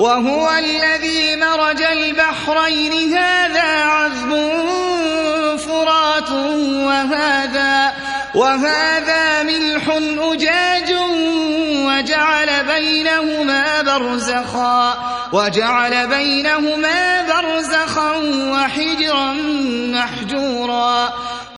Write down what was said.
وهو الذي مرج البحرين هذا عذب فرات وهذا, وهذا ملح أجاج وجعل بينهما برزخا وجعل بينهما برزخا وحجرا محجورا.